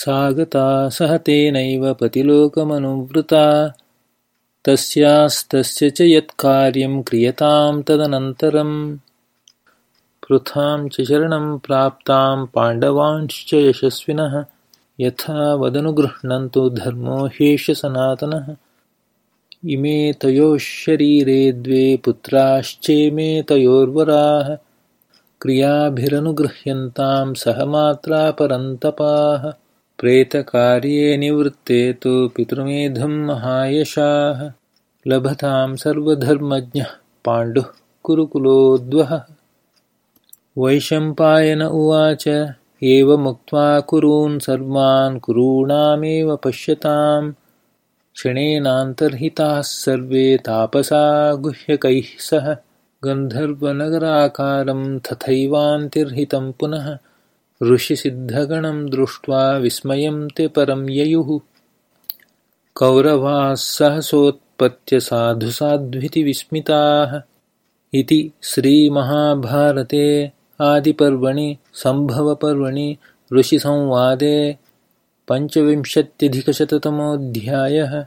सागता सह तेनैव पतिलोकमनुवृता तस्यास्तस्य च यत्कार्यं क्रियतां तदनन्तरम्। पृथां च शरणं प्राप्तां पाण्डवांश्च यशस्विनः। यथा वदनुगृह्णन्तु धर्मो ह्येष सनातनः इमे तयोः शरीरे द्वे पुत्राश्चेमे तयोर्वराः। क्रियाभिरनुगृह्यन्तां सहमात्रा परन्तपाः प्रेतकार्ये निवृत्ते तु पितृमेधं महायशाः। लभतां सर्वधर्मज्ञः पाण्डुः कुरुकुलोद्वः वैशम्पायन उवाच एवमुक्त्वा कुरून् सर्वान् कुरूणामेव पश्यतां क्षणेनान्तर्हिताः सर्वे तापसा गुह्यकैः सह। गन्धर्वनगराकारं तथैवान्तिर्हितं पुनः ऋषिसिद्धगणं दृष्ट्वा विस्मयं ते परं ययुः। कौरवाः सहसोत्पत्य साधुसाध्विति विस्मिताः। इति श्रीमहाभारते आदिपर्वणि सम्भवपर्वणि ऋषिसंवादे पञ्चविंशत्यधिकशततमोऽध्यायः